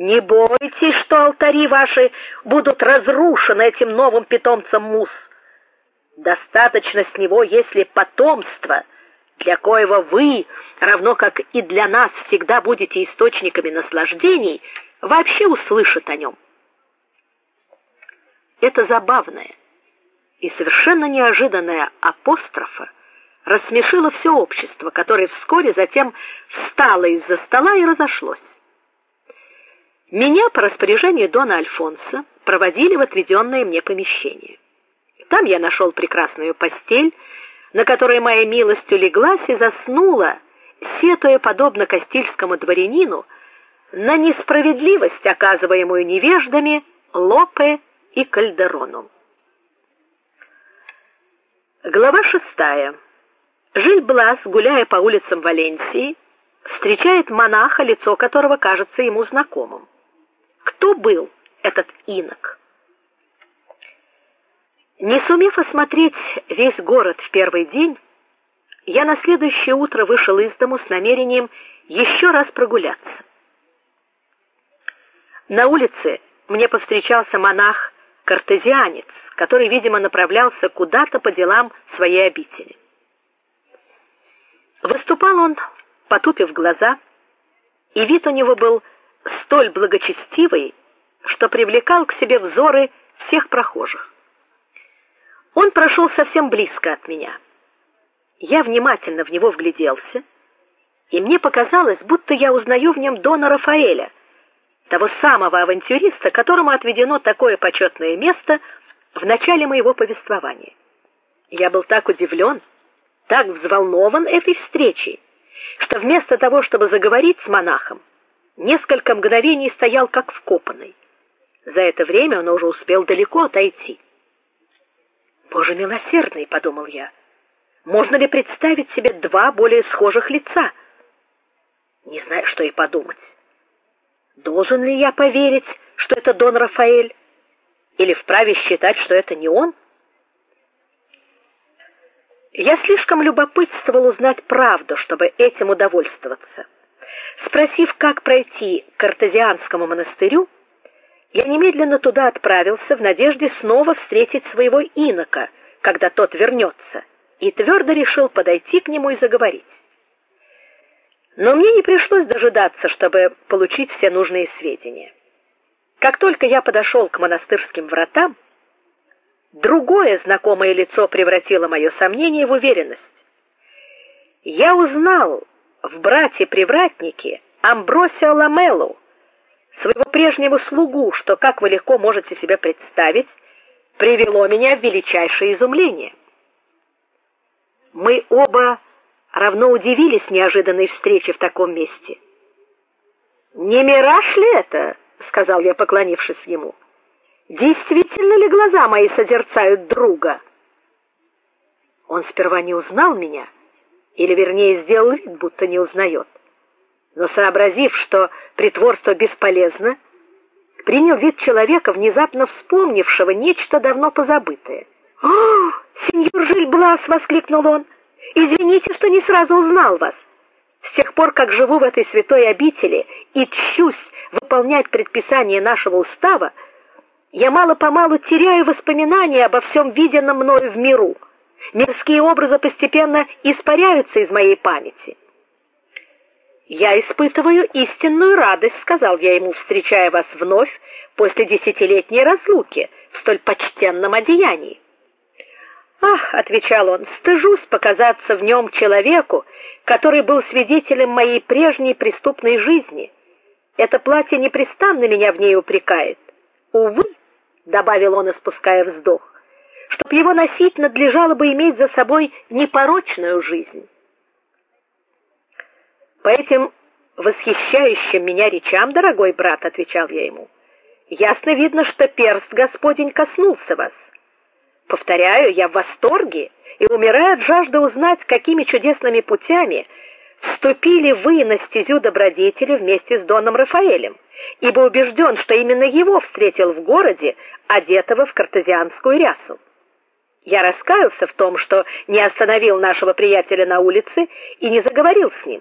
Не бойтесь, что алтари ваши будут разрушены этим новым питомцем мус. Достаточно с него, если потомство, для коего вы, равно как и для нас, всегда будете источниками наслаждений, вообще услышит о нем. Это забавное и совершенно неожиданная апострофа рассмешила все общество, которое вскоре затем встало из-за стола и разошлось. Меня по распоряжению дона Альфонса проводили в отведенное мне помещение. Там я нашел прекрасную постель, на которой моя милость улеглась и заснула, сетуя подобно кастильскому дворянину на несправедливость, оказываемую невеждами Лопе и Кальдерону. Глава шестая. Жиль-Блас, гуляя по улицам Валенсии, встречает монаха, лицо которого кажется ему знакомым. Кто был этот инок? Не сумев осмотреть весь город в первый день, я на следующее утро вышел из дому с намерением еще раз прогуляться. На улице мне повстречался монах картезианец, который, видимо, направлялся куда-то по делам своей обители. Выступал он, потупив глаза, и вид у него был столь благочестивый, что привлекал к себе взоры всех прохожих. Он прошел совсем близко от меня. Я внимательно в него вгляделся, и мне показалось, будто я узнаю в нем дона Рафаэля, того самого авантюриста, которому отведено такое почетное место в начале моего повествования. Я был так удивлен, так взволнован этой встречей, что вместо того, чтобы заговорить с монахом, несколько мгновений стоял как вкопанный. За это время он уже успел далеко отойти. Боже милосердный, подумал я. Можно ли представить себе два более схожих лица? Не знаю, что и подумать. Должен ли я поверить, что это Дон Рафаэль, или вправе считать, что это не он? Я слишком любопытствовал узнать правду, чтобы этим удовольствоваться. Спросив, как пройти к Артезианскому монастырю, я немедленно туда отправился в надежде снова встретить своего инока, когда тот вернется, и твердо решил подойти к нему и заговорить. Но мне не пришлось дожидаться, чтобы получить все нужные сведения. Как только я подошел к монастырским вратам, другое знакомое лицо превратило мое сомнение в уверенность. Я узнал в брате-привратнике Амбросио Ламеллу, своего прежнего слугу, что, как вы легко можете себе представить, привело меня в величайшее изумление. Мы оба равно удивились неожиданной встрече в таком месте. "Не мираж ли это?" сказал я, поклонившись ему. "Действительно ли глаза мои созерцают друга?" Он сперва не узнал меня, или вернее сделал вид, будто не узнает но сообразив, что притворство бесполезно, принял вид человека, внезапно вспомнившего нечто давно позабытое. "О, сеньор Жильблас", воскликнул он. "Извините, что не сразу узнал вас. С тех пор, как живу в этой святой обители и тщусь выполнять предписания нашего устава, я мало-помалу теряю воспоминания обо всем виденном мною в миру. Мирские образы постепенно испаряются из моей памяти. Я испытываю истинную радость, сказал я ему, встречая вас вновь после десятилетней разлуки в столь почтенном одеянии. Ах, отвечал он, стыжусь показаться в нем человеку, который был свидетелем моей прежней преступной жизни. Это платье непрестанно меня в ней упрекает. Увы, добавил он, испуская вздох, чтоб его носить надлежало бы иметь за собой непорочную жизнь. По этим восхищающим меня речам, дорогой брат, отвечал я ему. Ясно видно, что перст Господень коснулся вас. Повторяю, я в восторге и умираю от жажды узнать, какими чудесными путями вступили вы на стезю добродетели вместе с доном Рафаэлем, ибо убежден, что именно его встретил в городе, одетого в картезианскую рясу. Я раскаялся в том, что не остановил нашего приятеля на улице и не заговорил с ним.